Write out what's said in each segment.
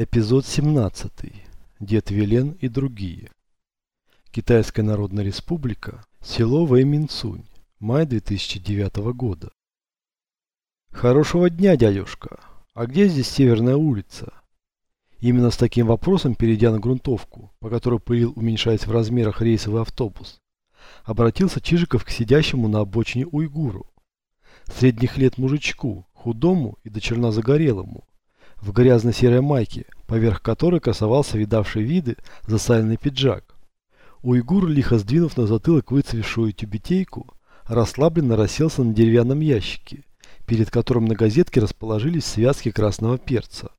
Эпизод 17. Дед Вилен и другие. Китайская Народная Республика. Село Вэйминцунь. Май 2009 года. Хорошего дня, дядюшка. А где здесь Северная улица? Именно с таким вопросом, перейдя на грунтовку, по которой пылил, уменьшаясь в размерах рейсовый автобус, обратился Чижиков к сидящему на обочине уйгуру. Средних лет мужичку, худому и до черна загорелому, в грязно-серой майке, поверх которой красовался видавший виды засаленный пиджак. Уйгур, лихо сдвинув на затылок выцвевшую тюбетейку, расслабленно расселся на деревянном ящике, перед которым на газетке расположились связки красного перца.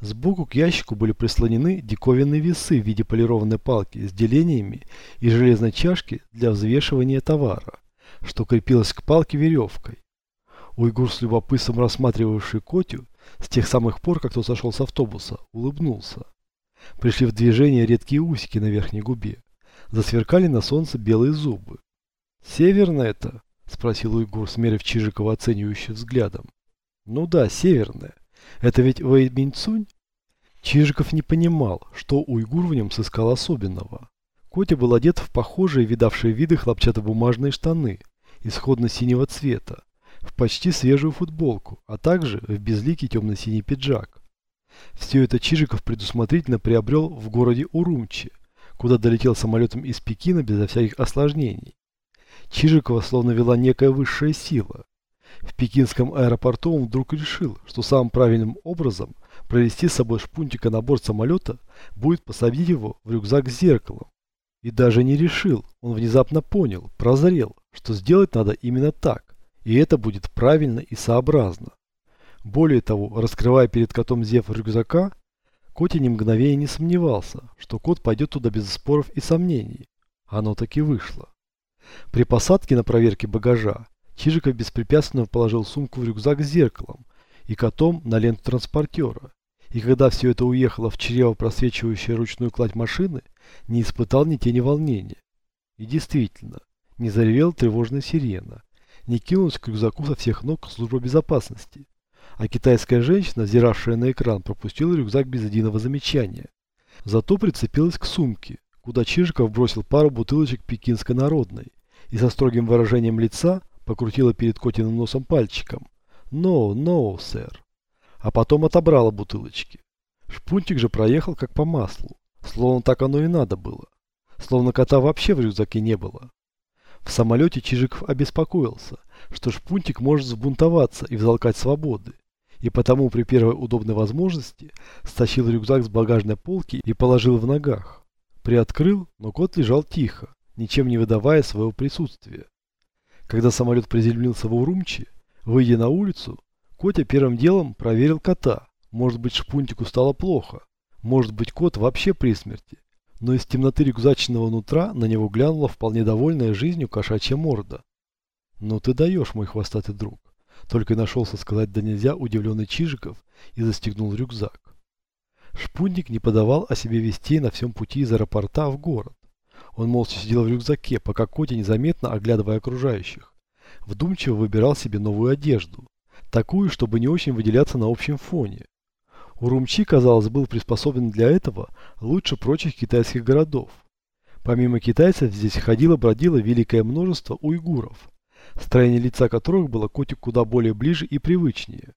Сбоку к ящику были прислонены диковинные весы в виде полированной палки с делениями и железной чашки для взвешивания товара, что крепилось к палке веревкой. Уйгур с любопытством рассматривавший Котю с тех самых пор, как тот сошел с автобуса, улыбнулся. Пришли в движение редкие усики на верхней губе. Засверкали на солнце белые зубы. «Северное это?» – спросил Уйгур, смерив Чижикова оценивающим взглядом. «Ну да, северное. Это ведь Вэйминцунь?» Чижиков не понимал, что Уйгур в нем сыскал особенного. Котя был одет в похожие, видавшие виды хлопчатобумажные штаны, исходно-синего цвета, в почти свежую футболку, а также в безликий темно-синий пиджак. Все это Чижиков предусмотрительно приобрел в городе Урумчи, куда долетел самолетом из Пекина безо всяких осложнений. Чижикова словно вела некая высшая сила. В пекинском аэропорту он вдруг решил, что самым правильным образом провести с собой шпунтика на борт самолета будет посадить его в рюкзак с зеркалом. И даже не решил, он внезапно понял, прозрел, что сделать надо именно так. И это будет правильно и сообразно. Более того, раскрывая перед котом зев рюкзака, Котя ни мгновения не сомневался, что кот пойдет туда без споров и сомнений. Оно таки вышло. При посадке на проверке багажа Чижиков беспрепятственно положил сумку в рюкзак с зеркалом и котом на ленту транспортера. И когда все это уехало в чрево просвечивающую ручную кладь машины, не испытал ни тени волнения. И действительно, не заревел тревожная сирена, не кинулась к рюкзаку со всех ног служба безопасности. А китайская женщина, взиравшая на экран, пропустила рюкзак без единого замечания. Зато прицепилась к сумке, куда Чижиков бросил пару бутылочек пекинской народной и со строгим выражением лица покрутила перед Котиным носом пальчиком. «No, no, сэр». А потом отобрала бутылочки. Шпунтик же проехал как по маслу, словно так оно и надо было. Словно кота вообще в рюкзаке не было. В самолете Чижиков обеспокоился, что шпунтик может взбунтоваться и взалкать свободы, и потому при первой удобной возможности стащил рюкзак с багажной полки и положил в ногах. Приоткрыл, но кот лежал тихо, ничем не выдавая своего присутствия. Когда самолет приземлился в Урумчи, выйдя на улицу, Котя первым делом проверил кота. Может быть, шпунтику стало плохо. Может быть, кот вообще при смерти но из темноты рюкзачного нутра на него глянула вполне довольная жизнью кошачья морда. «Ну ты даешь, мой хвостатый друг!» Только и нашелся сказать да нельзя удивленный Чижиков и застегнул рюкзак. Шпунник не подавал о себе вестей на всем пути из аэропорта в город. Он молча сидел в рюкзаке, пока Котя незаметно, оглядывая окружающих, вдумчиво выбирал себе новую одежду, такую, чтобы не очень выделяться на общем фоне. Урумчи, казалось, был приспособлен для этого лучше прочих китайских городов. Помимо китайцев здесь ходило-бродило великое множество уйгуров, строение лица которых было котик куда более ближе и привычнее.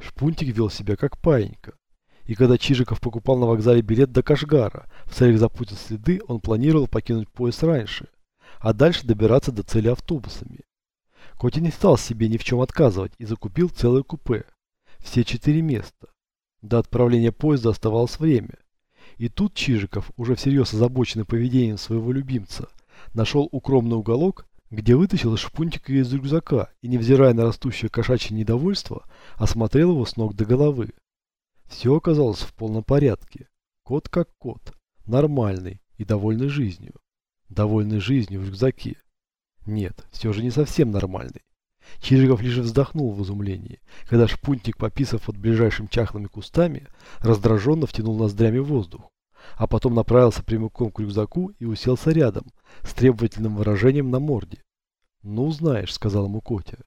Шпунтик вел себя как паинька. И когда Чижиков покупал на вокзале билет до Кашгара, в целях запутать следы, он планировал покинуть поезд раньше, а дальше добираться до цели автобусами. Котя не стал себе ни в чем отказывать и закупил целое купе. Все четыре места. До отправления поезда оставалось время. И тут Чижиков, уже всерьез озабоченный поведением своего любимца, нашел укромный уголок, где вытащил шпунтика из рюкзака и, невзирая на растущее кошачье недовольство, осмотрел его с ног до головы. Все оказалось в полном порядке. Кот как кот. Нормальный и довольный жизнью. Довольный жизнью в рюкзаке. Нет, все же не совсем нормальный. Чижиков лишь вздохнул в изумлении, когда шпунтик, пописав под ближайшими чахлыми кустами, раздраженно втянул ноздрями воздух, а потом направился прямиком к рюкзаку и уселся рядом, с требовательным выражением на морде. «Ну, знаешь», — сказал ему Котя.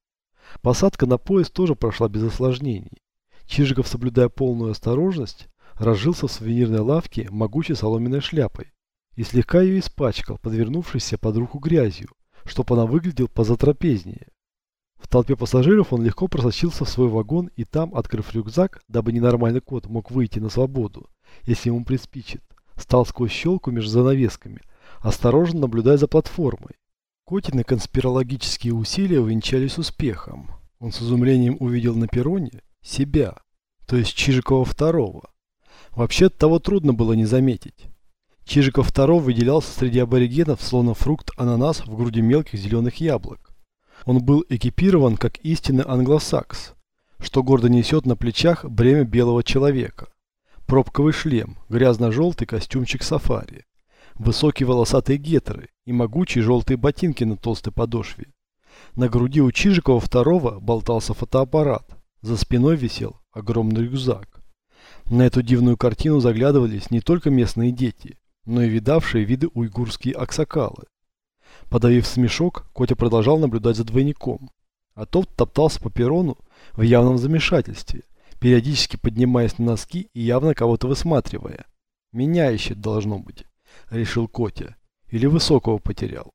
Посадка на поезд тоже прошла без осложнений. Чижиков, соблюдая полную осторожность, разжился в сувенирной лавке могучей соломенной шляпой и слегка ее испачкал, подвернувшейся под руку грязью, чтоб она выглядел позатрапезнее. В толпе пассажиров он легко просочился в свой вагон и там, открыв рюкзак, дабы ненормальный кот мог выйти на свободу, если ему приспичит, стал сквозь щелку между занавесками, осторожно наблюдая за платформой. Котины конспирологические усилия увенчались успехом. Он с изумлением увидел на перроне себя, то есть Чижикова второго. Вообще того трудно было не заметить. Чижиков второго выделялся среди аборигенов, словно фрукт ананас в груди мелких зеленых яблок. Он был экипирован как истинный англосакс, что гордо несет на плечах бремя белого человека. Пробковый шлем, грязно-желтый костюмчик сафари, высокие волосатые гетры и могучие желтые ботинки на толстой подошве. На груди у Чижикова второго болтался фотоаппарат, за спиной висел огромный рюкзак. На эту дивную картину заглядывались не только местные дети, но и видавшие виды уйгурские аксакалы. Подавив смешок, Котя продолжал наблюдать за двойником, а тот топтался по перрону в явном замешательстве, периодически поднимаясь на носки и явно кого-то высматривая. «Меня ищет, должно быть», — решил Котя, или высокого потерял.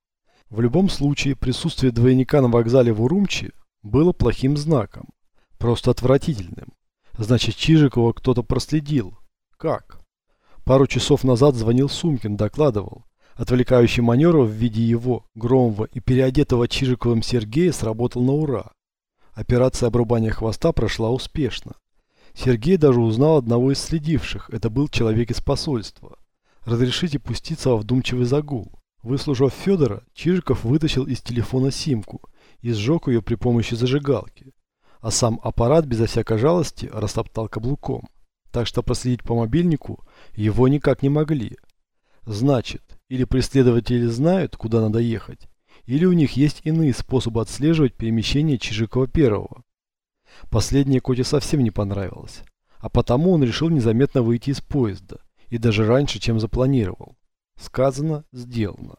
В любом случае, присутствие двойника на вокзале в Урумчи было плохим знаком, просто отвратительным. Значит, Чижикова кто-то проследил. Как? Пару часов назад звонил Сумкин, докладывал. Отвлекающий маневр в виде его, Громова и переодетого Чижиковым Сергея сработал на ура. Операция обрубания хвоста прошла успешно. Сергей даже узнал одного из следивших, это был человек из посольства. Разрешите пуститься во вдумчивый загул. Выслужив Федора, Чижиков вытащил из телефона симку и сжег ее при помощи зажигалки. А сам аппарат безо всякой жалости растоптал каблуком так что проследить по мобильнику его никак не могли. Значит, или преследователи знают, куда надо ехать, или у них есть иные способы отслеживать перемещение Чижикова первого. Последнее Коте совсем не понравилось, а потому он решил незаметно выйти из поезда, и даже раньше, чем запланировал. Сказано, сделано.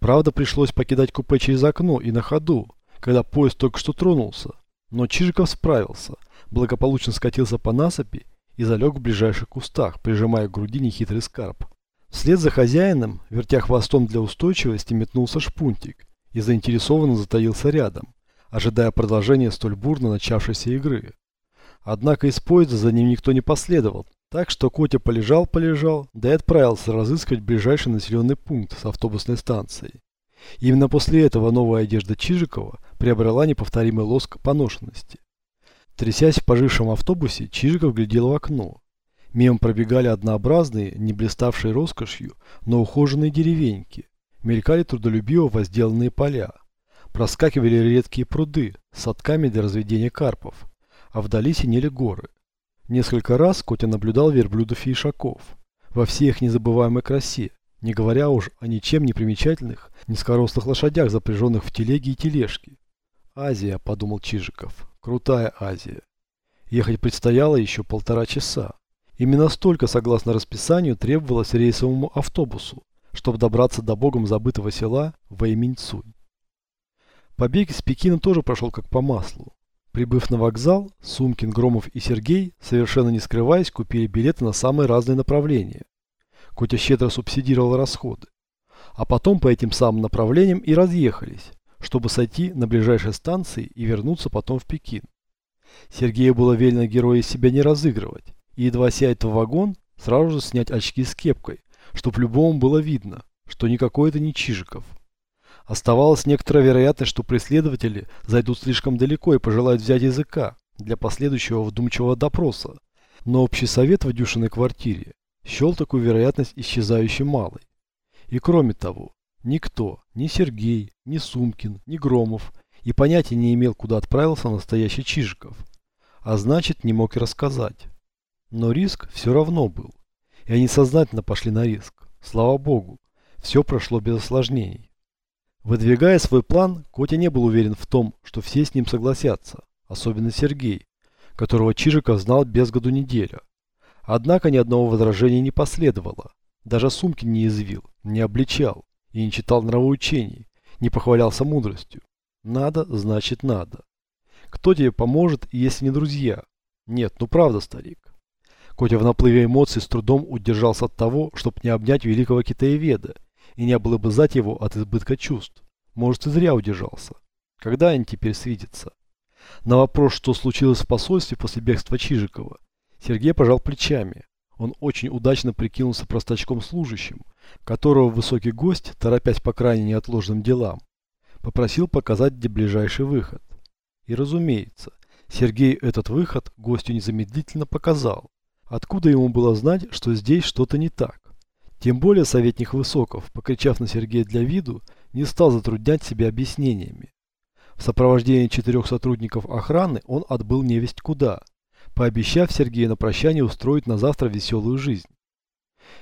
Правда, пришлось покидать купе через окно и на ходу, когда поезд только что тронулся, но Чижиков справился, благополучно скатился по насыпи и залег в ближайших кустах, прижимая к груди нехитрый скарб. Вслед за хозяином, вертя хвостом для устойчивости, метнулся шпунтик и заинтересованно затаился рядом, ожидая продолжения столь бурно начавшейся игры. Однако из поезда за ним никто не последовал, так что Котя полежал-полежал, да и отправился разыскивать ближайший населенный пункт с автобусной станцией. Именно после этого новая одежда Чижикова приобрела неповторимый лоск поношенности. Трясясь в пожившем автобусе, Чижиков глядел в окно. Мимо пробегали однообразные, не блиставшие роскошью, но ухоженные деревеньки. Мелькали трудолюбиво возделанные поля. Проскакивали редкие пруды с садками для разведения карпов. А вдали синели горы. Несколько раз Котя наблюдал верблюдов и ишаков. Во всей их незабываемой красе, не говоря уж о ничем не примечательных, низкорослых лошадях, запряженных в телеги и тележки. «Азия», — подумал Чижиков. Крутая Азия. Ехать предстояло еще полтора часа. Именно столько, согласно расписанию, требовалось рейсовому автобусу, чтобы добраться до богом забытого села Вэйминцунь. Побег из Пекина тоже прошел как по маслу. Прибыв на вокзал, Сумкин, Громов и Сергей, совершенно не скрываясь, купили билеты на самые разные направления. Котя щедро субсидировал расходы. А потом по этим самым направлениям и разъехались, чтобы сойти на ближайшей станции и вернуться потом в Пекин. Сергею было велено героя себя не разыгрывать, и едва сядет в вагон, сразу же снять очки с кепкой, чтоб любому было видно, что никакой это не Чижиков. Оставалась некоторая вероятность, что преследователи зайдут слишком далеко и пожелают взять языка для последующего вдумчивого допроса, но общий совет в Дюшиной квартире счел такую вероятность исчезающей малой. И кроме того, Никто, ни Сергей, ни Сумкин, ни Громов и понятия не имел, куда отправился настоящий Чижиков. А значит, не мог и рассказать. Но риск все равно был. И они сознательно пошли на риск. Слава богу, все прошло без осложнений. Выдвигая свой план, Котя не был уверен в том, что все с ним согласятся, особенно Сергей, которого Чижиков знал без году неделю. Однако ни одного возражения не последовало. Даже Сумкин не извил, не обличал и не читал нравоучений, не похвалялся мудростью. Надо, значит надо. Кто тебе поможет, если не друзья? Нет, ну правда, старик. Котя в наплыве эмоций с трудом удержался от того, чтобы не обнять великого китаеведа и не облобызать его от избытка чувств. Может, и зря удержался. Когда они теперь свидятся? На вопрос, что случилось в посольстве после бегства Чижикова, Сергей пожал плечами. Он очень удачно прикинулся простачком служащим, которого высокий гость, торопясь по крайне неотложным делам, попросил показать, где ближайший выход. И разумеется, Сергей этот выход гостю незамедлительно показал. Откуда ему было знать, что здесь что-то не так? Тем более советник Высоков, покричав на Сергея для виду, не стал затруднять себя объяснениями. В сопровождении четырех сотрудников охраны он отбыл невесть куда, пообещав Сергею на прощание устроить на завтра веселую жизнь.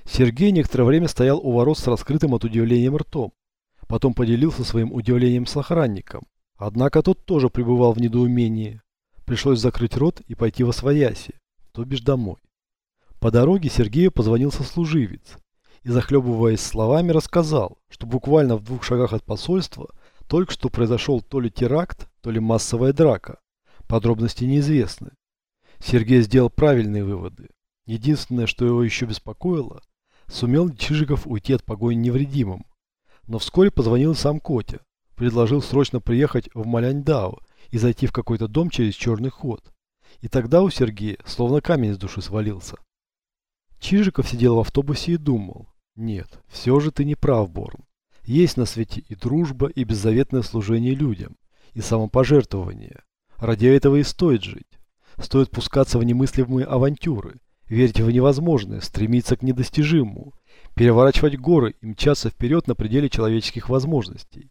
Сергей некоторое время стоял у ворот с раскрытым от удивления ртом. Потом поделился своим удивлением с охранником. Однако тот тоже пребывал в недоумении. Пришлось закрыть рот и пойти во свояси, то бишь домой. По дороге Сергею позвонил сослуживец и, захлебываясь словами, рассказал, что буквально в двух шагах от посольства – только что произошел то ли теракт, то ли массовая драка. Подробности неизвестны. Сергей сделал правильные выводы. Единственное, что его еще беспокоило, сумел Чижиков уйти от погони невредимым. Но вскоре позвонил сам Котя. Предложил срочно приехать в Маляньдау и зайти в какой-то дом через черный ход. И тогда у Сергея словно камень с души свалился. Чижиков сидел в автобусе и думал. Нет, все же ты не прав, Борн. Есть на свете и дружба, и беззаветное служение людям, и самопожертвование. Ради этого и стоит жить. Стоит пускаться в немыслимые авантюры, верить в невозможное, стремиться к недостижимому, переворачивать горы и мчаться вперед на пределе человеческих возможностей.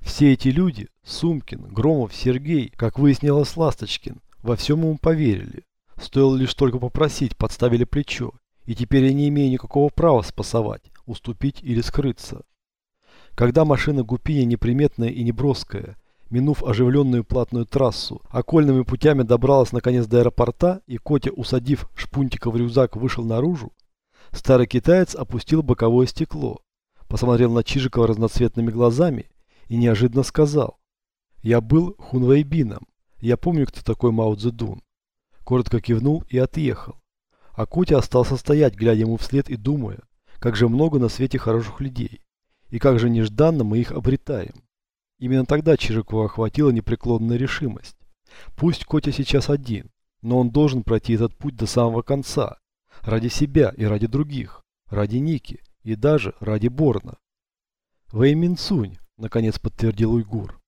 Все эти люди, Сумкин, Громов, Сергей, как выяснилось Ласточкин, во всем ему поверили. Стоило лишь только попросить, подставили плечо, и теперь я не имею никакого права спасовать, уступить или скрыться. Когда машина Гупини неприметная и неброская, минув оживленную платную трассу, окольными путями добралась наконец до аэропорта и Котя, усадив шпунтика в рюкзак, вышел наружу, старый китаец опустил боковое стекло, посмотрел на Чижикова разноцветными глазами и неожиданно сказал «Я был хунвейбином, я помню, кто такой Мао Цзэдун». Коротко кивнул и отъехал. А Котя остался стоять, глядя ему вслед и думая, как же много на свете хороших людей. И как же нежданно мы их обретаем. Именно тогда Чижикова охватила непреклонная решимость. Пусть Котя сейчас один, но он должен пройти этот путь до самого конца. Ради себя и ради других. Ради Ники и даже ради Борна. Вэй Цунь, наконец подтвердил Уйгур.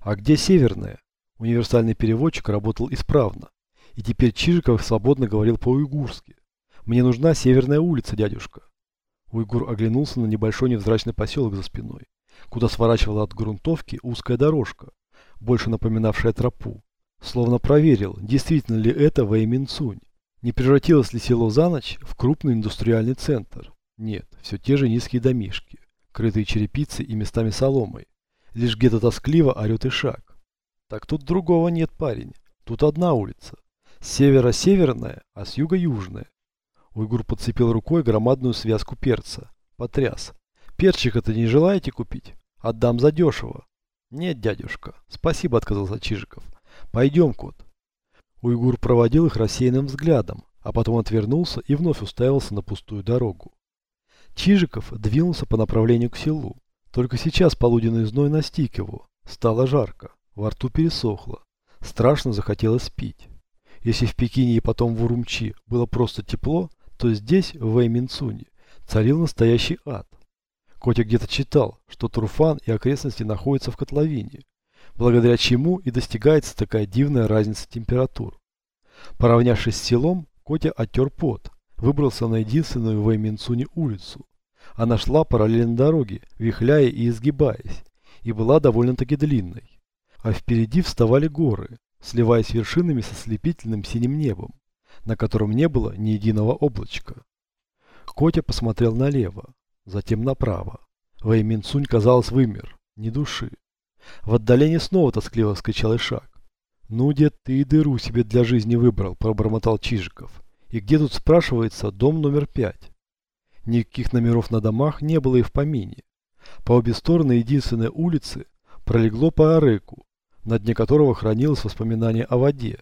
А где Северная? Универсальный переводчик работал исправно. И теперь Чижиков свободно говорил по-уйгурски. Мне нужна Северная улица, дядюшка. Уйгур оглянулся на небольшой невзрачный поселок за спиной, куда сворачивала от грунтовки узкая дорожка, больше напоминавшая тропу. Словно проверил, действительно ли это Вэйминцунь. Не превратилось ли село за ночь в крупный индустриальный центр? Нет, все те же низкие домишки, крытые черепицей и местами соломой. Лишь где-то тоскливо орет и шаг. Так тут другого нет, парень. Тут одна улица. С севера северная, а с юга южная. Уйгур подцепил рукой громадную связку перца. Потряс. Перчика-то не желаете купить? Отдам задешево. Нет, дядюшка. Спасибо, отказался Чижиков. Пойдем, кот. Уйгур проводил их рассеянным взглядом, а потом отвернулся и вновь уставился на пустую дорогу. Чижиков двинулся по направлению к селу. Только сейчас полуденный зной настиг его. Стало жарко, во рту пересохло. Страшно захотелось пить. Если в Пекине и потом в Урумчи было просто тепло, то здесь, в Вэйминцуне, царил настоящий ад. Котя где-то читал, что Турфан и окрестности находятся в котловине, благодаря чему и достигается такая дивная разница температур. Поравнявшись с селом, Котя оттер пот, выбрался на единственную в Вэйминцуне улицу. Она шла параллельно дороге, вихляя и изгибаясь, и была довольно-таки длинной. А впереди вставали горы, сливаясь вершинами со слепительным синим небом на котором не было ни единого облачка. Котя посмотрел налево, затем направо. Вэйминцунь, казалось, вымер, ни души. В отдалении снова тоскливо вскричал Ишак. «Ну, дед, ты и дыру себе для жизни выбрал», – пробормотал Чижиков. «И где тут, спрашивается, дом номер пять?» Никаких номеров на домах не было и в помине. По обе стороны единственной улицы пролегло по Ареку, на дне которого хранилось воспоминание о воде,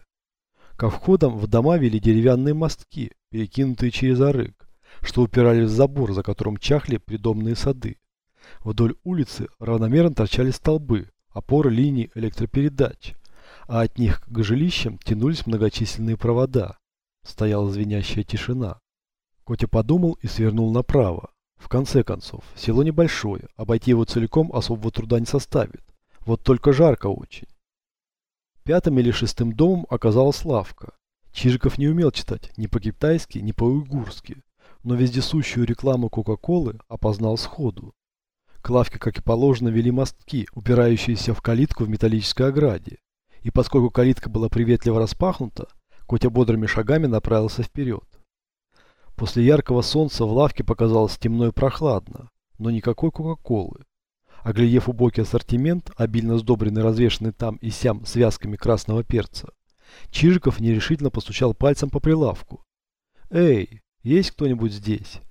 Ко входам в дома вели деревянные мостки, перекинутые через арык, что упирались в забор, за которым чахли придомные сады. Вдоль улицы равномерно торчали столбы, опоры линий электропередач, а от них к жилищам тянулись многочисленные провода. Стояла звенящая тишина. Котя подумал и свернул направо. В конце концов, село небольшое, обойти его целиком особого труда не составит. Вот только жарко очень. Пятым или шестым домом оказалась лавка. Чижиков не умел читать ни по-китайски, ни по-уйгурски, но вездесущую рекламу Кока-Колы опознал сходу. К лавке, как и положено, вели мостки, упирающиеся в калитку в металлической ограде. И поскольку калитка была приветливо распахнута, Котя бодрыми шагами направился вперед. После яркого солнца в лавке показалось темно и прохладно, но никакой Кока-Колы. Оглядев убогий ассортимент, обильно сдобренный развешанный там и сям связками красного перца, Чижиков нерешительно постучал пальцем по прилавку. «Эй, есть кто-нибудь здесь?»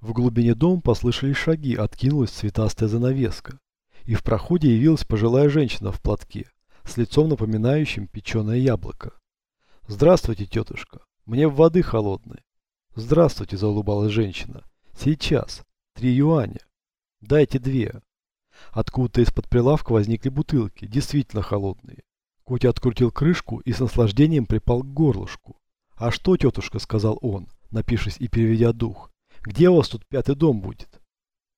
В глубине дома послышались шаги, откинулась цветастая занавеска, и в проходе явилась пожилая женщина в платке, с лицом напоминающим печеное яблоко. «Здравствуйте, тетушка, мне в воды холодной». «Здравствуйте», – заулыбалась женщина. «Сейчас. Три юаня. Дайте две». Откуда-то из-под прилавка возникли бутылки, действительно холодные. Котя открутил крышку и с наслаждением припал к горлышку. «А что, тетушка?» – сказал он, напившись и переведя дух. «Где у вас тут пятый дом будет?»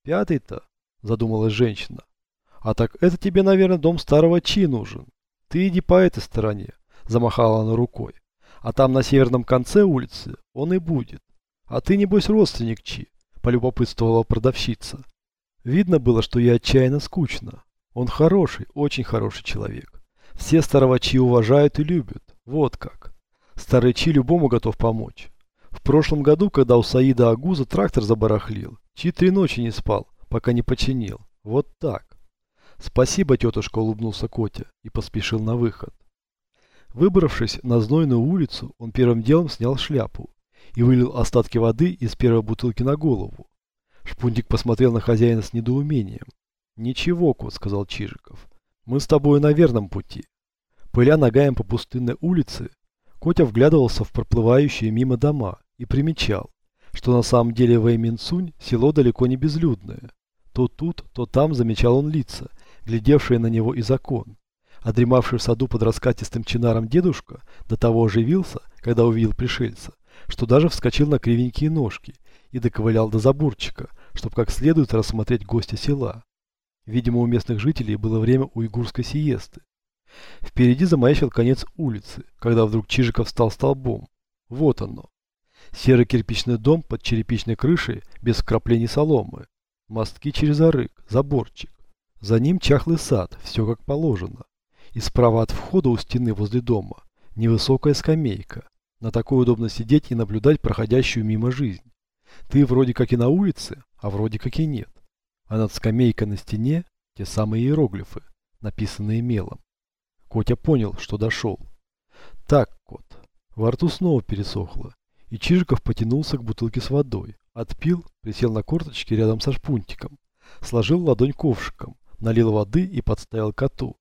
«Пятый-то?» – задумалась женщина. «А так это тебе, наверное, дом старого Чи нужен. Ты иди по этой стороне», – замахала она рукой. «А там на северном конце улицы он и будет. А ты, небось, родственник Чи», – полюбопытствовала продавщица. Видно было, что ей отчаянно скучно. Он хороший, очень хороший человек. Все старого Чи уважают и любят. Вот как. Старый любому готов помочь. В прошлом году, когда у Саида Агуза трактор забарахлил, Чи три ночи не спал, пока не починил. Вот так. Спасибо, тетушка, улыбнулся Котя и поспешил на выход. Выбравшись на знойную улицу, он первым делом снял шляпу и вылил остатки воды из первой бутылки на голову. Шпунтик посмотрел на хозяина с недоумением. «Ничего, кот», — сказал Чижиков. «Мы с тобой на верном пути». Пыля ногами по пустынной улице, Котя вглядывался в проплывающие мимо дома и примечал, что на самом деле Вэйминсунь село далеко не безлюдное. То тут, то там замечал он лица, глядевшие на него из окон. А дремавший в саду под раскатистым чинаром дедушка до того оживился, когда увидел пришельца, что даже вскочил на кривенькие ножки и доковылял до заборчика, чтобы как следует рассмотреть гостя села. Видимо, у местных жителей было время уйгурской сиесты. Впереди замаячил конец улицы, когда вдруг Чижиков стал столбом. Вот оно. Серый кирпичный дом под черепичной крышей, без вкраплений соломы. Мостки через арык, заборчик. За ним чахлый сад, все как положено. И справа от входа у стены возле дома невысокая скамейка. На такой удобно сидеть и наблюдать проходящую мимо жизнь. Ты вроде как и на улице, а вроде как и нет. А над скамейкой на стене те самые иероглифы, написанные мелом. Котя понял, что дошел. Так, кот. Во рту снова пересохло, и Чижиков потянулся к бутылке с водой. Отпил, присел на корточки рядом со шпунтиком. Сложил ладонь ковшиком, налил воды и подставил коту.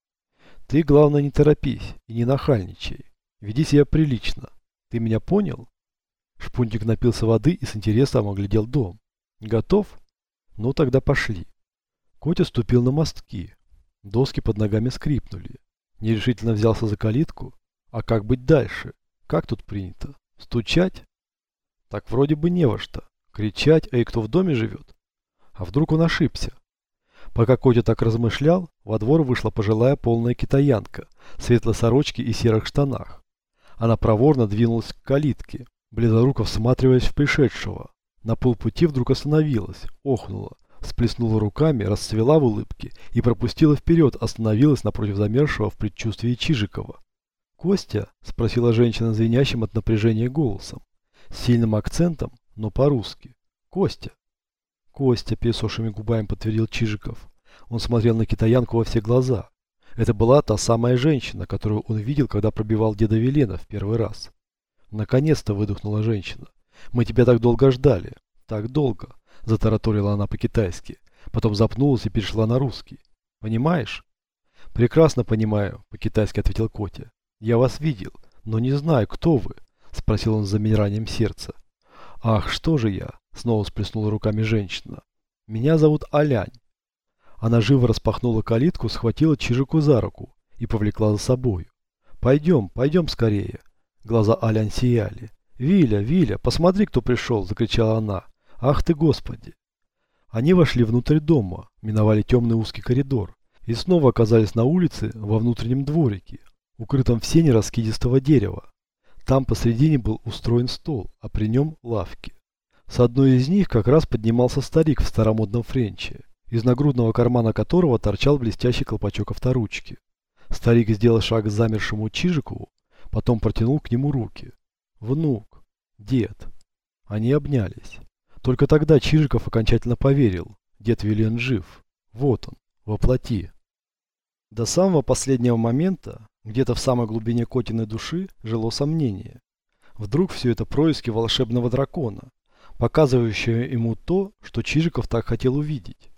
Ты, главное, не торопись и не нахальничай. Веди себя прилично. Ты меня понял? Шпунтик напился воды и с интересом оглядел дом. Готов? Ну тогда пошли. Котя ступил на мостки. Доски под ногами скрипнули. Нерешительно взялся за калитку. А как быть дальше? Как тут принято? Стучать? Так вроде бы не во что. Кричать, эй, кто в доме живет? А вдруг он ошибся? Пока Котя так размышлял, во двор вышла пожилая полная китаянка, в светлой сорочке и серых штанах. Она проворно двинулась к калитке, близоруко всматриваясь в пришедшего. На полпути вдруг остановилась, охнула, всплеснула руками, расцвела в улыбке и пропустила вперед, остановилась напротив замершего в предчувствии Чижикова. «Костя?» – спросила женщина звенящим от напряжения голосом. С сильным акцентом, но по-русски. «Костя?» «Костя», – пересохшими губами подтвердил Чижиков. Он смотрел на китаянку во все глаза. Это была та самая женщина, которую он видел, когда пробивал деда Велена в первый раз. Наконец-то выдохнула женщина. Мы тебя так долго ждали. Так долго. Затараторила она по-китайски. Потом запнулась и перешла на русский. Понимаешь? Прекрасно понимаю, по-китайски ответил Котя. Я вас видел, но не знаю, кто вы, спросил он с замиранием сердца. Ах, что же я, снова сплеснула руками женщина. Меня зовут Алянь. Она живо распахнула калитку, схватила Чижику за руку и повлекла за собою. «Пойдем, пойдем скорее!» Глаза Алянь сияли. «Виля, Виля, посмотри, кто пришел!» – закричала она. «Ах ты, Господи!» Они вошли внутрь дома, миновали темный узкий коридор и снова оказались на улице во внутреннем дворике, укрытом в сене раскидистого дерева. Там посредине был устроен стол, а при нем лавки. С одной из них как раз поднимался старик в старомодном френче, из нагрудного кармана которого торчал блестящий колпачок авторучки. Старик сделал шаг к замершему Чижикову, потом протянул к нему руки. «Внук! Дед!» Они обнялись. Только тогда Чижиков окончательно поверил. Дед Вилен жив. Вот он, воплоти. До самого последнего момента, где-то в самой глубине Котиной души, жило сомнение. Вдруг все это происки волшебного дракона, показывающего ему то, что Чижиков так хотел увидеть.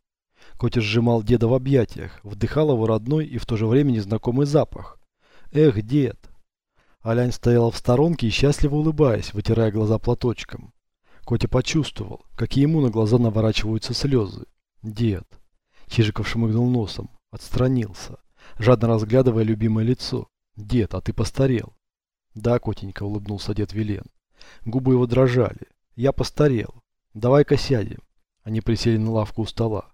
Котя сжимал деда в объятиях, вдыхал его родной и в то же время незнакомый запах. Эх, дед! Алянь стояла в сторонке и счастливо улыбаясь, вытирая глаза платочком. Котя почувствовал, как ему на глаза наворачиваются слезы. Дед. Чижиков шмыгнул носом, отстранился, жадно разглядывая любимое лицо. Дед, а ты постарел. Да, котенька, улыбнулся дед Вилен. Губы его дрожали. Я постарел. Давай-ка сядем. Они присели на лавку у стола.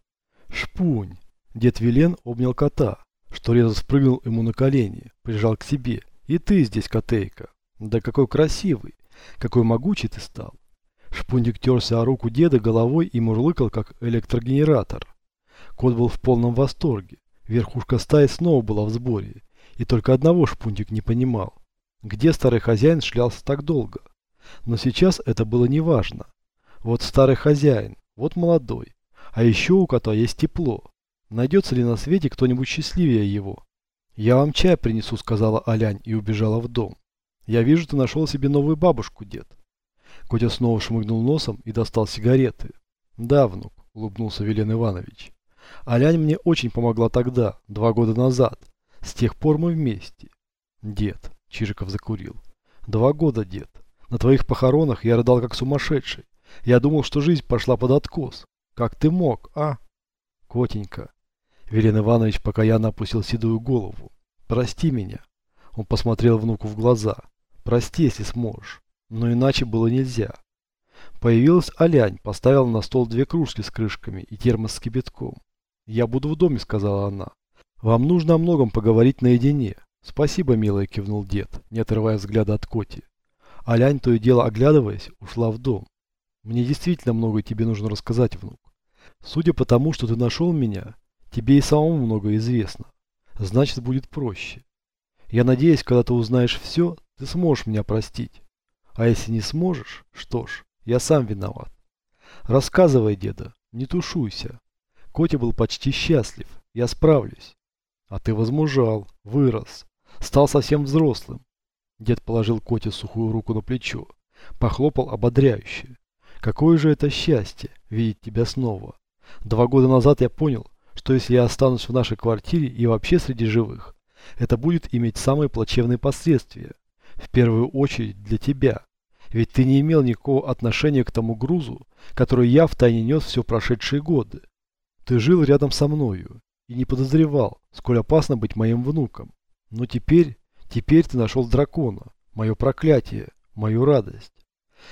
Шпунь. Дед Вилен обнял кота, что резко спрыгнул ему на колени, прижал к себе. И ты здесь, котейка. Да какой красивый, какой могучий ты стал. Шпундик терся о руку деда головой и мурлыкал, как электрогенератор. Кот был в полном восторге. Верхушка стаи снова была в сборе. И только одного Шпундик не понимал. Где старый хозяин шлялся так долго? Но сейчас это было неважно. Вот старый хозяин, вот молодой. А еще у кота есть тепло. Найдется ли на свете кто-нибудь счастливее его? «Я вам чай принесу», — сказала Алянь и убежала в дом. «Я вижу, ты нашел себе новую бабушку, дед». Котя снова шмыгнул носом и достал сигареты. «Да, внук», — улыбнулся Велен Иванович. «Алянь мне очень помогла тогда, два года назад. С тех пор мы вместе». «Дед», — Чижиков закурил. «Два года, дед. На твоих похоронах я рыдал как сумасшедший. Я думал, что жизнь пошла под откос. Как ты мог, а?» «Котенька». Велен Иванович покаянно опустил седую голову. «Прости меня». Он посмотрел внуку в глаза. «Прости, если сможешь но иначе было нельзя. Появилась Алянь, поставила на стол две кружки с крышками и термос с кипятком. «Я буду в доме», — сказала она. «Вам нужно о многом поговорить наедине». «Спасибо, милая», — кивнул дед, не отрывая взгляда от Коти. Алянь, то и дело оглядываясь, ушла в дом. «Мне действительно многое тебе нужно рассказать, внук. Судя по тому, что ты нашел меня, тебе и самому многое известно. Значит, будет проще. Я надеюсь, когда ты узнаешь все, ты сможешь меня простить. А если не сможешь, что ж, я сам виноват. Рассказывай, деда, не тушуйся. Котя был почти счастлив, я справлюсь. А ты возмужал, вырос, стал совсем взрослым. Дед положил Коте сухую руку на плечо, похлопал ободряюще. Какое же это счастье, видеть тебя снова. Два года назад я понял, что если я останусь в нашей квартире и вообще среди живых, это будет иметь самые плачевные последствия. В первую очередь для тебя. Ведь ты не имел никакого отношения к тому грузу, который я втайне нес все прошедшие годы. Ты жил рядом со мною и не подозревал, сколь опасно быть моим внуком. Но теперь, теперь ты нашел дракона, мое проклятие, мою радость.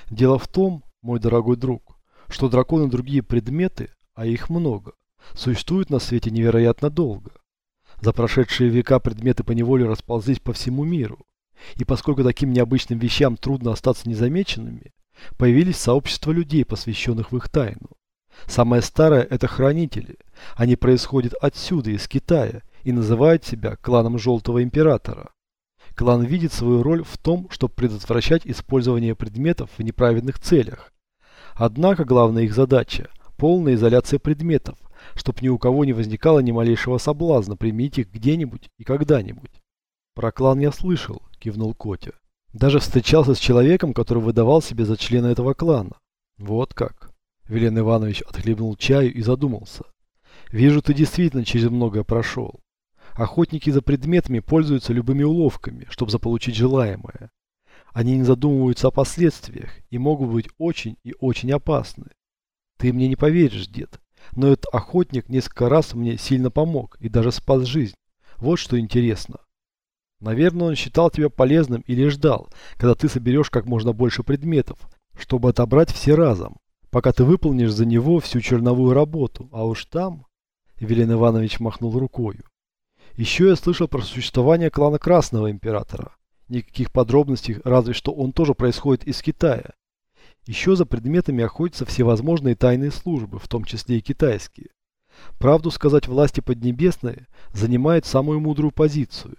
Дело в том, мой дорогой друг, что драконы другие предметы, а их много, существуют на свете невероятно долго. За прошедшие века предметы поневоле расползлись по всему миру, и поскольку таким необычным вещам трудно остаться незамеченными, появились сообщества людей, посвященных в их тайну. Самое старое – это хранители. Они происходят отсюда, из Китая, и называют себя кланом Желтого Императора. Клан видит свою роль в том, чтобы предотвращать использование предметов в неправедных целях. Однако главная их задача – полная изоляция предметов, чтобы ни у кого не возникало ни малейшего соблазна применить их где-нибудь и когда-нибудь. Про клан я слышал, кивнул Котя. Даже встречался с человеком, который выдавал себя за члена этого клана. Вот как. Велен Иванович отхлебнул чаю и задумался. Вижу, ты действительно через многое прошел. Охотники за предметами пользуются любыми уловками, чтобы заполучить желаемое. Они не задумываются о последствиях и могут быть очень и очень опасны. Ты мне не поверишь, дед, но этот охотник несколько раз мне сильно помог и даже спас жизнь. Вот что интересно. Наверное, он считал тебя полезным или ждал, когда ты соберешь как можно больше предметов, чтобы отобрать все разом, пока ты выполнишь за него всю черновую работу, а уж там... Велен Иванович махнул рукою. Еще я слышал про существование клана Красного Императора. Никаких подробностей, разве что он тоже происходит из Китая. Еще за предметами охотятся всевозможные тайные службы, в том числе и китайские. Правду сказать, власти Поднебесные занимают самую мудрую позицию.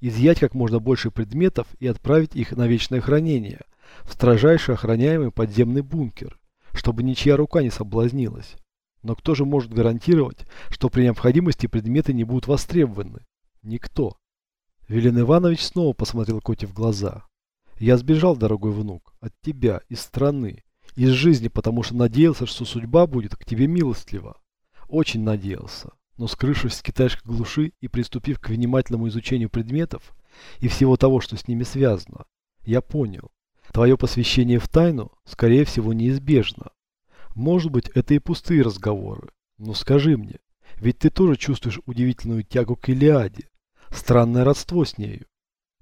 Изъять как можно больше предметов и отправить их на вечное хранение, в строжайше охраняемый подземный бункер, чтобы ничья рука не соблазнилась. Но кто же может гарантировать, что при необходимости предметы не будут востребованы? Никто. Велен Иванович снова посмотрел Коте в глаза. Я сбежал, дорогой внук, от тебя, из страны, из жизни, потому что надеялся, что судьба будет к тебе милостлива. Очень надеялся. Но скрывшись в китайской глуши и приступив к внимательному изучению предметов и всего того, что с ними связано, я понял. Твое посвящение в тайну, скорее всего, неизбежно. Может быть, это и пустые разговоры. Но скажи мне, ведь ты тоже чувствуешь удивительную тягу к Илиаде, странное родство с нею.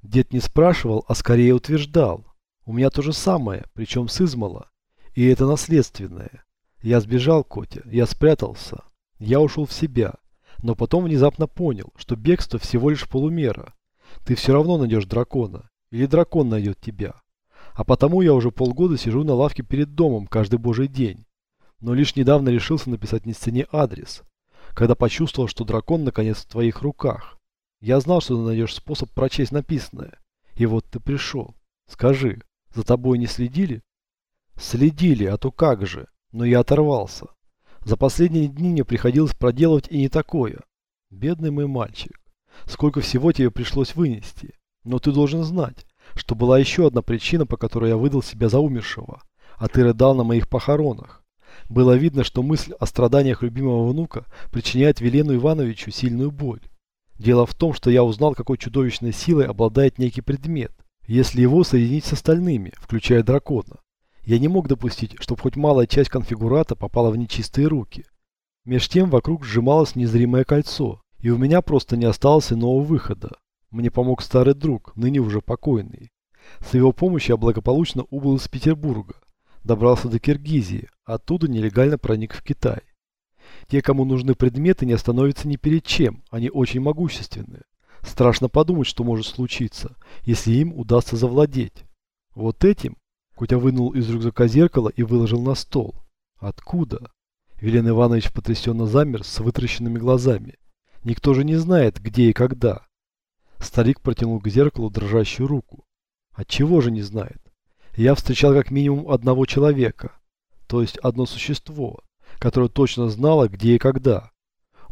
Дед не спрашивал, а скорее утверждал. У меня то же самое, причем с измала. И это наследственное. Я сбежал, Котя, я спрятался. Я ушел в себя. Но потом внезапно понял, что бегство всего лишь полумера. Ты все равно найдешь дракона. Или дракон найдет тебя. А потому я уже полгода сижу на лавке перед домом каждый божий день. Но лишь недавно решился написать на стене адрес. Когда почувствовал, что дракон наконец в твоих руках. Я знал, что ты найдешь способ прочесть написанное. И вот ты пришел. Скажи, за тобой не следили? Следили, а то как же. Но я оторвался. За последние дни мне приходилось проделывать и не такое. Бедный мой мальчик. Сколько всего тебе пришлось вынести. Но ты должен знать, что была еще одна причина, по которой я выдал себя за умершего. А ты рыдал на моих похоронах. Было видно, что мысль о страданиях любимого внука причиняет Велену Ивановичу сильную боль. Дело в том, что я узнал, какой чудовищной силой обладает некий предмет, если его соединить с остальными, включая дракона. Я не мог допустить, чтобы хоть малая часть конфигурата попала в нечистые руки. Меж тем вокруг сжималось незримое кольцо, и у меня просто не осталось иного выхода. Мне помог старый друг, ныне уже покойный. С его помощью я благополучно убыл из Петербурга, добрался до Киргизии, оттуда нелегально проник в Китай. Те, кому нужны предметы, не остановятся ни перед чем, они очень могущественны. Страшно подумать, что может случиться, если им удастся завладеть. Вот этим Кутя вынул из рюкзака зеркало и выложил на стол. Откуда? Велен Иванович потрясенно замер с вытращенными глазами. Никто же не знает, где и когда. Старик протянул к зеркалу дрожащую руку. Отчего же не знает? Я встречал как минимум одного человека, то есть одно существо, которое точно знало, где и когда.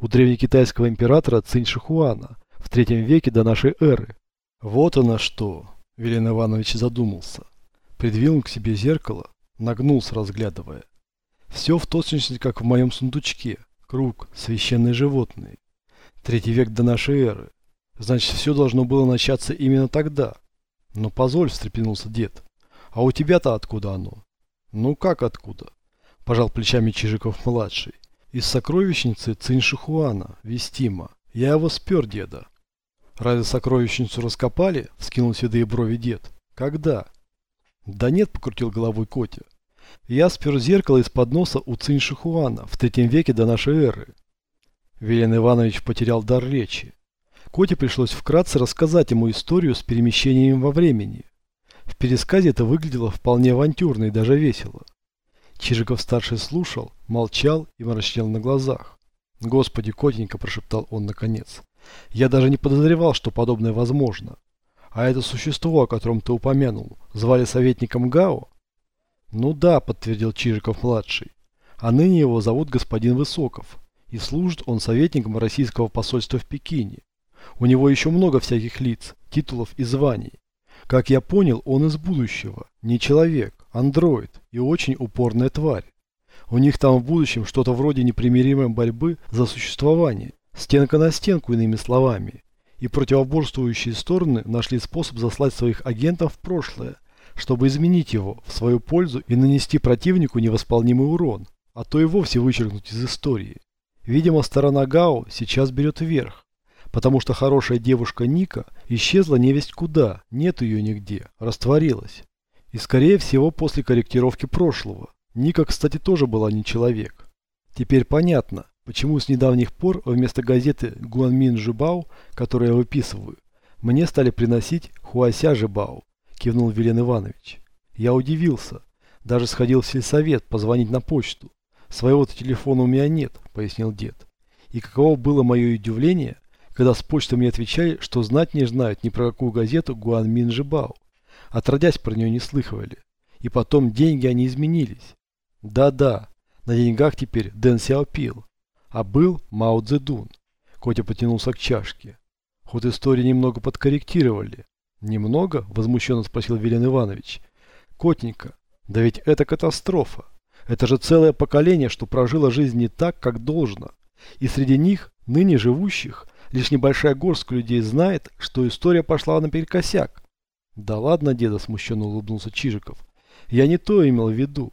У древнекитайского императора Цинь Шихуана в третьем веке до нашей эры. Вот оно что, Велен Иванович задумался. Придвинул к себе зеркало, нагнулся, разглядывая. Все в точности, как в моем сундучке. Круг, священные животные. Третий век до нашей эры. Значит, все должно было начаться именно тогда. Но «Ну, позволь, встрепенулся дед. А у тебя-то откуда оно? Ну как откуда? Пожал плечами Чижиков-младший. Из сокровищницы Циншихуана, Вестима. Я его спер, деда. Разве сокровищницу раскопали? Вскинул седые брови дед. Когда? Да нет, покрутил головой Котя. Я спер зеркало из-под носа у Циншихуана в третьем веке до нашей эры. Велен Иванович потерял дар речи. Коте пришлось вкратце рассказать ему историю с перемещением во времени. В пересказе это выглядело вполне авантюрно и даже весело. Чижиков-старший слушал, молчал и мрачнел на глазах. «Господи, котенька!» – прошептал он наконец. «Я даже не подозревал, что подобное возможно. А это существо, о котором ты упомянул, звали советником Гао?» «Ну да», – подтвердил Чижиков-младший. «А ныне его зовут господин Высоков, и служит он советником российского посольства в Пекине. У него еще много всяких лиц, титулов и званий. Как я понял, он из будущего. Не человек, андроид и очень упорная тварь. У них там в будущем что-то вроде непримиримой борьбы за существование. Стенка на стенку, иными словами. И противоборствующие стороны нашли способ заслать своих агентов в прошлое, чтобы изменить его в свою пользу и нанести противнику невосполнимый урон, а то и вовсе вычеркнуть из истории. Видимо, сторона Гао сейчас берет вверх, потому что хорошая девушка Ника исчезла невесть куда, нет ее нигде, растворилась. И скорее всего после корректировки прошлого. Ника, кстати, тоже была не человек. Теперь понятно, почему с недавних пор вместо газеты Гуанмин Жибао, которую я выписываю, мне стали приносить Хуася Жибао, кивнул Вилен Иванович. Я удивился, даже сходил в сельсовет позвонить на почту. Своего-то телефона у меня нет, пояснил дед. И каково было мое удивление, когда с почты мне отвечали, что знать не знают ни про какую газету Гуанмин Жибао. Отродясь про нее не слыхивали. И потом деньги они изменились. Да-да, на деньгах теперь Дэн Сяопил. А был Мао Цзэдун. Котя потянулся к чашке. Ход истории немного подкорректировали. Немного? Возмущенно спросил Вилен Иванович. Котенька, да ведь это катастрофа. Это же целое поколение, что прожило жизнь не так, как должно. И среди них, ныне живущих, лишь небольшая горстка людей знает, что история пошла наперекосяк. Да ладно, деда, смущенно улыбнулся Чижиков. Я не то имел в виду.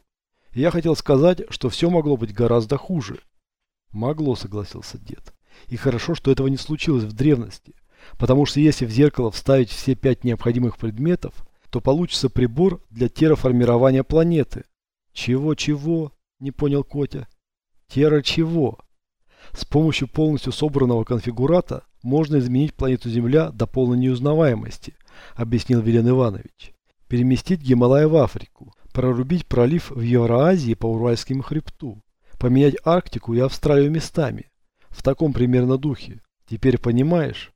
Я хотел сказать, что все могло быть гораздо хуже. Могло, согласился дед. И хорошо, что этого не случилось в древности. Потому что если в зеркало вставить все пять необходимых предметов, то получится прибор для терраформирования планеты. Чего-чего? Не понял Котя. Терра чего? С помощью полностью собранного конфигурата можно изменить планету Земля до полной неузнаваемости, объяснил Вилен Иванович. Переместить Гималай в Африку, прорубить пролив в Евроазии по Уральскому хребту, поменять Арктику и Австралию местами. В таком примерно духе. Теперь понимаешь?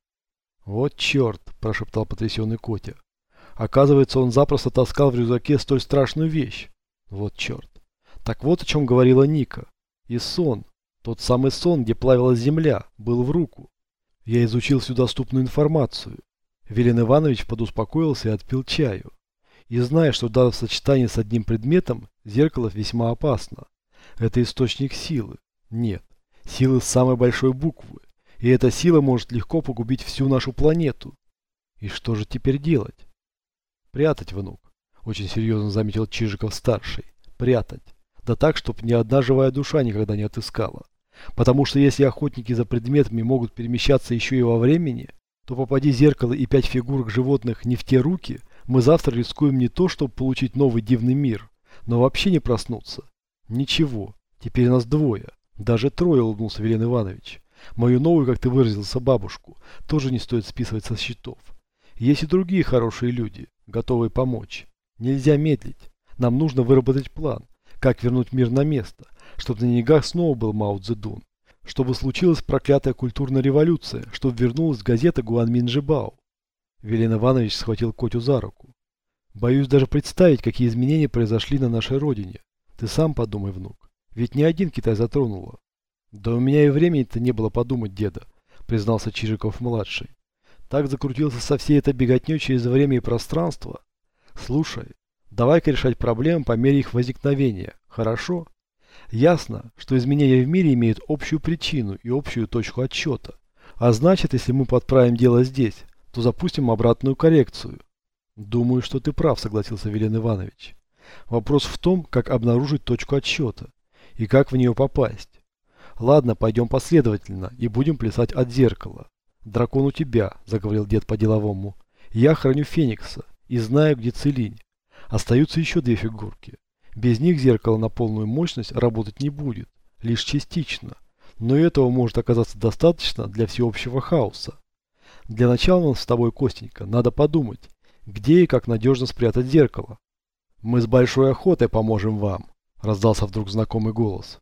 Вот черт, прошептал потрясенный Котя. Оказывается, он запросто таскал в рюкзаке столь страшную вещь. Вот черт. Так вот о чем говорила Ника. И сон, тот самый сон, где плавилась земля, был в руку. Я изучил всю доступную информацию. Велен Иванович подуспокоился и отпил чаю. И зная, что даже в сочетании с одним предметом зеркало весьма опасно. Это источник силы. Нет, силы с самой большой буквы. И эта сила может легко погубить всю нашу планету. И что же теперь делать? Прятать, внук. Очень серьезно заметил Чижиков-старший. Прятать. Да так, чтоб ни одна живая душа никогда не отыскала. Потому что если охотники за предметами могут перемещаться еще и во времени, то попади зеркало и пять фигурок животных не в те руки, мы завтра рискуем не то, чтобы получить новый дивный мир, но вообще не проснуться. Ничего, теперь нас двое, даже трое, улыбнулся Велен Иванович. Мою новую, как ты выразился, бабушку, тоже не стоит списывать со счетов. Есть и другие хорошие люди, готовые помочь. Нельзя медлить. Нам нужно выработать план, как вернуть мир на место, чтобы на ногах снова был Мао Цзэдун. Чтобы случилась проклятая культурная революция, чтобы вернулась газета Гуанмин Жибао. Иванович схватил Котю за руку. Боюсь даже представить, какие изменения произошли на нашей родине. Ты сам подумай, внук. Ведь ни один Китай затронуло. Да у меня и времени-то не было подумать, деда, признался Чижиков-младший. Так закрутился со всей этой беготней через время и пространство. Слушай, Давай-ка решать проблемы по мере их возникновения. Хорошо? Ясно, что изменения в мире имеют общую причину и общую точку отсчета. А значит, если мы подправим дело здесь, то запустим обратную коррекцию. Думаю, что ты прав, согласился Велен Иванович. Вопрос в том, как обнаружить точку отсчета и как в нее попасть. Ладно, пойдем последовательно и будем плясать от зеркала. Дракон у тебя, заговорил дед по-деловому. Я храню Феникса и знаю, где Целинь. Остаются еще две фигурки. Без них зеркало на полную мощность работать не будет, лишь частично. Но этого может оказаться достаточно для всеобщего хаоса. Для начала нам с тобой, Костенька, надо подумать, где и как надежно спрятать зеркало. Мы с большой охотой поможем вам, раздался вдруг знакомый голос.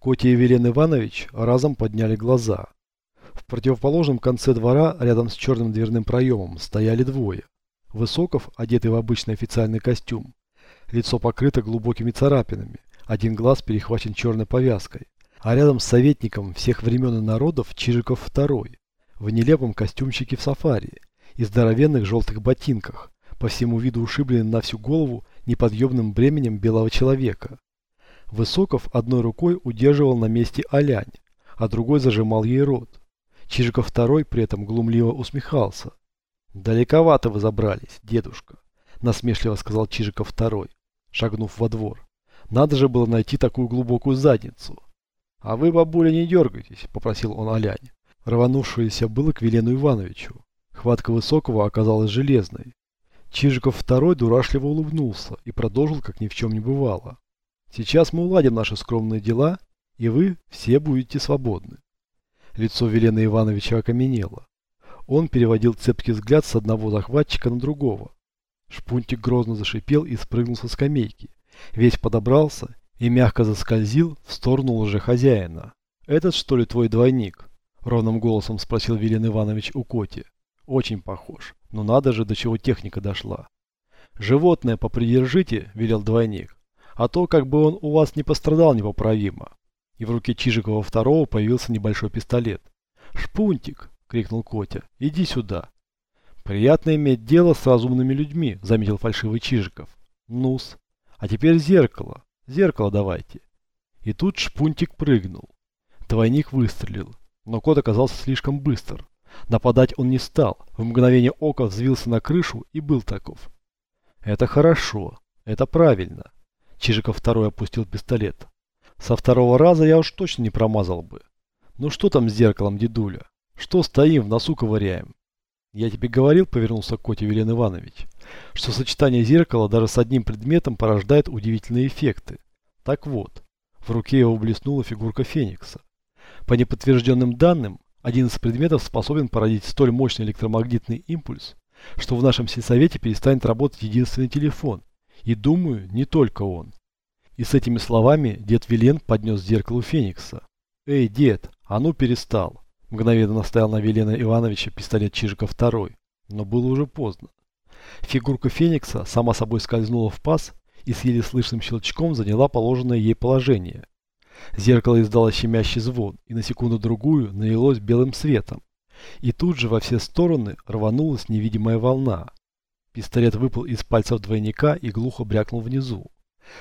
Котя и Велен Иванович разом подняли глаза. В противоположном конце двора, рядом с черным дверным проемом, стояли двое. Высоков, одетый в обычный официальный костюм. Лицо покрыто глубокими царапинами, один глаз перехвачен черной повязкой. А рядом с советником всех времен и народов Чижиков второй, в нелепом костюмчике в сафари и здоровенных желтых ботинках, по всему виду ушибленный на всю голову неподъемным бременем белого человека. Высоков одной рукой удерживал на месте Алянь, а другой зажимал ей рот. Чижиков второй при этом глумливо усмехался. «Далековато вы забрались, дедушка», – насмешливо сказал Чижиков второй, шагнув во двор. «Надо же было найти такую глубокую задницу». «А вы, бабуля, не дергайтесь», – попросил он Алянь, рванувшуюся было к Велену Ивановичу. Хватка Высокого оказалась железной. Чижиков второй дурашливо улыбнулся и продолжил, как ни в чем не бывало. «Сейчас мы уладим наши скромные дела, и вы все будете свободны». Лицо Велена Ивановича окаменело. Он переводил цепкий взгляд с одного захватчика на другого. Шпунтик грозно зашипел и спрыгнул со скамейки. Весь подобрался и мягко заскользил в сторону лжехозяина. «Этот, что ли, твой двойник?» Ровным голосом спросил Велен Иванович у Коти. «Очень похож. Но надо же, до чего техника дошла». «Животное попридержите», — велел двойник. «А то, как бы он у вас не пострадал непоправимо». И в руке Чижикова второго появился небольшой пистолет. «Шпунтик!» — крикнул Котя. «Иди сюда!» «Приятно иметь дело с разумными людьми», — заметил фальшивый Чижиков. «Нус. А теперь зеркало. Зеркало давайте». И тут Шпунтик прыгнул. Двойник выстрелил, но кот оказался слишком быстр. Нападать он не стал, в мгновение ока взвился на крышу и был таков. «Это хорошо, это правильно». Чижиков второй опустил пистолет. «Со второго раза я уж точно не промазал бы. Ну что там с зеркалом, дедуля? Что стоим, в носу ковыряем? Я тебе говорил, повернулся к Коте Велен Иванович, что сочетание зеркала даже с одним предметом порождает удивительные эффекты. Так вот, в руке его блеснула фигурка Феникса. По неподтвержденным данным, один из предметов способен породить столь мощный электромагнитный импульс, что в нашем сельсовете перестанет работать единственный телефон. И думаю, не только он. И с этими словами дед Вилен поднес зеркалу Феникса. «Эй, дед, а ну перестал!» Мгновенно наставил на Велена Ивановича пистолет Чижика второй, но было уже поздно. Фигурка Феникса сама собой скользнула в паз и с еле слышным щелчком заняла положенное ей положение. Зеркало издало щемящий звон и на секунду-другую налилось белым светом. И тут же во все стороны рванулась невидимая волна. Пистолет выпал из пальцев двойника и глухо брякнул внизу.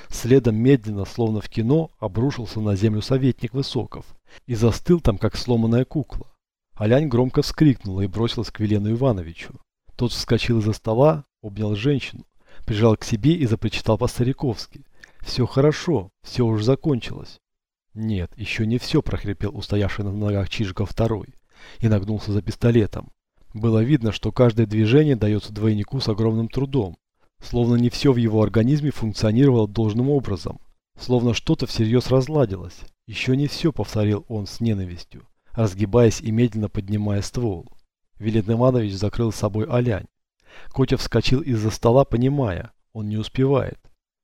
Следом медленно, словно в кино, обрушился на землю советник Высоков и застыл там, как сломанная кукла. Алянь громко вскрикнула и бросилась к Велену Ивановичу. Тот вскочил из-за стола, обнял женщину, прижал к себе и запричитал по-стариковски. «Все хорошо, все уже закончилось». «Нет, еще не все», – прохрипел устоявший на ногах Чижиков второй и нагнулся за пистолетом. Было видно, что каждое движение дается двойнику с огромным трудом, Словно не все в его организме функционировало должным образом. Словно что-то всерьез разладилось. Еще не все, повторил он с ненавистью, разгибаясь и медленно поднимая ствол. Велен Иванович закрыл с собой Алянь. Котя вскочил из-за стола, понимая, он не успевает.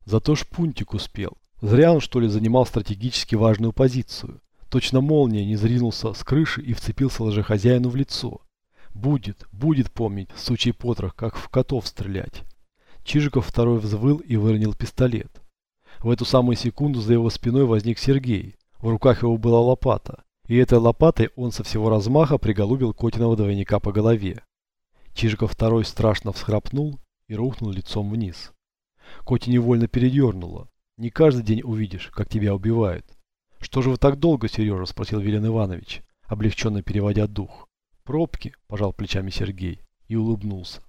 Зато Шпунтик успел. Зря он, что ли, занимал стратегически важную позицию. Точно молния не зринулся с крыши и вцепился лжехозяину в лицо. Будет, будет помнить, сучий потрох, как в котов стрелять. Чижиков второй взвыл и выронил пистолет. В эту самую секунду за его спиной возник Сергей. В руках его была лопата. И этой лопатой он со всего размаха приголубил Котиного двойника по голове. Чижиков второй страшно всхрапнул и рухнул лицом вниз. Коти невольно передернуло. Не каждый день увидишь, как тебя убивают. Что же вы так долго, Сережа? Спросил Велен Иванович, облегченно переводя дух. Пробки, пожал плечами Сергей и улыбнулся.